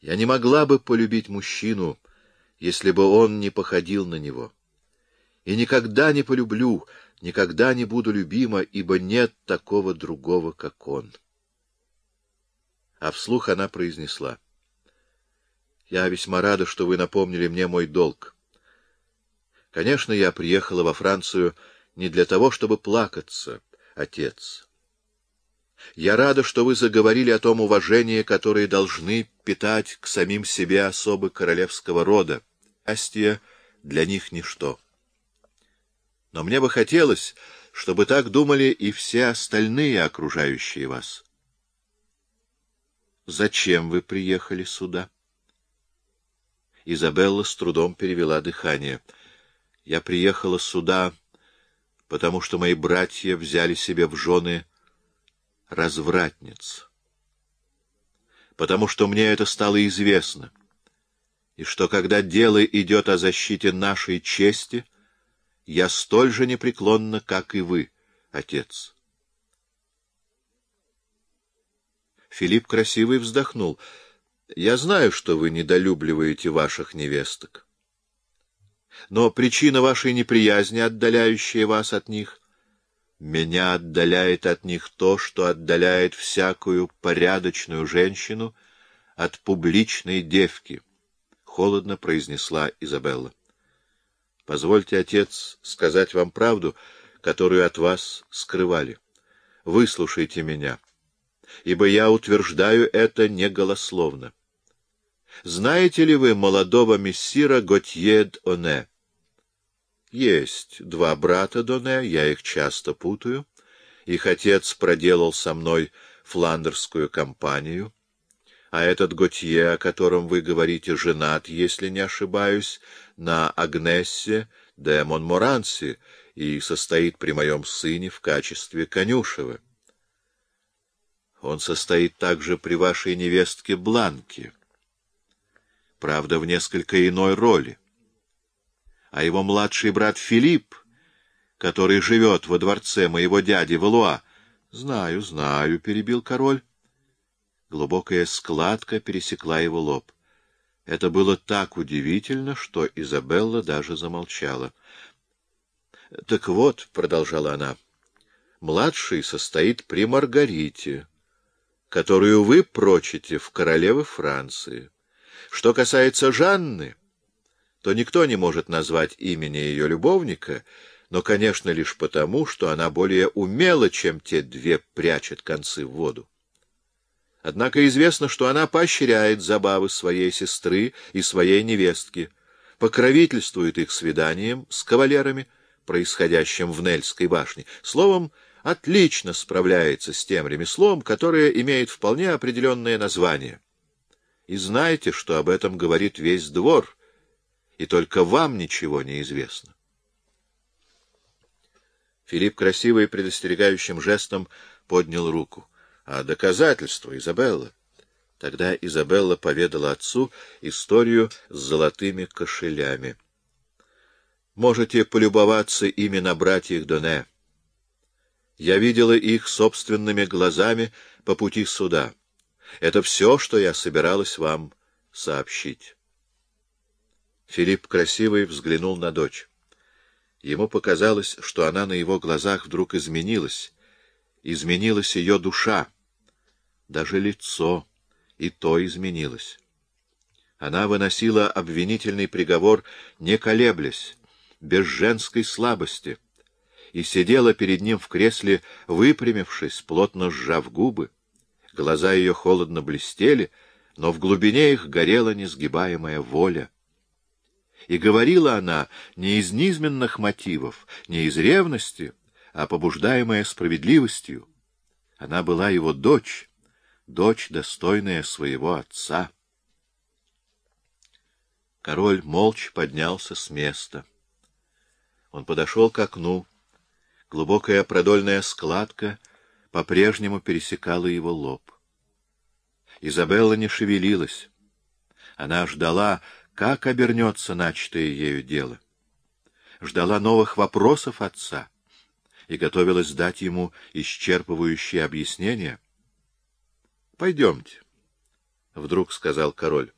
Я не могла бы полюбить мужчину, если бы он не походил на него. И никогда не полюблю, никогда не буду любима, ибо нет такого другого, как он. А вслух она произнесла. Я весьма рада, что вы напомнили мне мой долг. Конечно, я приехала во Францию не для того, чтобы плакаться, отец. Я рада, что вы заговорили о том уважении, которое должны питать к самим себе особы королевского рода. Счастье для них ничто. Но мне бы хотелось, чтобы так думали и все остальные, окружающие вас. Зачем вы приехали сюда? Изабелла с трудом перевела дыхание. Я приехала сюда, потому что мои братья взяли себе в жены развратниц. Потому что мне это стало известно, и что когда дело идет о защите нашей чести, я столь же непреклонна, как и вы, отец. Филипп красивый вздохнул. Я знаю, что вы недолюбливаете ваших невесток. Но причина вашей неприязни, отдаляющая вас от них, меня отдаляет от них то, что отдаляет всякую порядочную женщину от публичной девки, — холодно произнесла Изабелла. — Позвольте, отец, сказать вам правду, которую от вас скрывали. Выслушайте меня, ибо я утверждаю это неголословно. Знаете ли вы молодого мессира Готье д'Оне? Есть два брата Доне, я их часто путаю. Их отец проделал со мной фландерскую кампанию. А этот Готье, о котором вы говорите, женат, если не ошибаюсь, на Агнессе де Монморанси и состоит при моем сыне в качестве конюшева. Он состоит также при вашей невестке Бланке. Правда, в несколько иной роли а его младший брат Филипп, который живет во дворце моего дяди Валуа. — Знаю, знаю, — перебил король. Глубокая складка пересекла его лоб. Это было так удивительно, что Изабелла даже замолчала. — Так вот, — продолжала она, — младший состоит при Маргарите, которую вы прочите в королевы Франции. Что касается Жанны то никто не может назвать имени ее любовника, но, конечно, лишь потому, что она более умела, чем те две прячет концы в воду. Однако известно, что она поощряет забавы своей сестры и своей невестки, покровительствует их свиданием с кавалерами, происходящим в Нельской башне. Словом, отлично справляется с тем ремеслом, которое имеет вполне определенное название. И знаете, что об этом говорит весь двор — и только вам ничего не известно. Филипп красивый предостерегающим жестом поднял руку. — А доказательства, Изабелла? Тогда Изабелла поведала отцу историю с золотыми кошелями. — Можете полюбоваться ими на братьях Доне. Я видела их собственными глазами по пути сюда. Это все, что я собиралась вам сообщить. Филипп красивый взглянул на дочь. Ему показалось, что она на его глазах вдруг изменилась. Изменилась ее душа. Даже лицо и то изменилось. Она выносила обвинительный приговор, не колеблясь, без женской слабости, и сидела перед ним в кресле, выпрямившись, плотно сжав губы. Глаза ее холодно блестели, но в глубине их горела несгибаемая воля. И говорила она не из низменных мотивов, не из ревности, а побуждаемая справедливостью. Она была его дочь, дочь, достойная своего отца. Король молча поднялся с места. Он подошел к окну. Глубокая продольная складка по-прежнему пересекала его лоб. Изабелла не шевелилась. Она ждала, как обернется начатое ею дело. Ждала новых вопросов отца и готовилась дать ему исчерпывающее объяснение. — Пойдемте. — вдруг сказал король.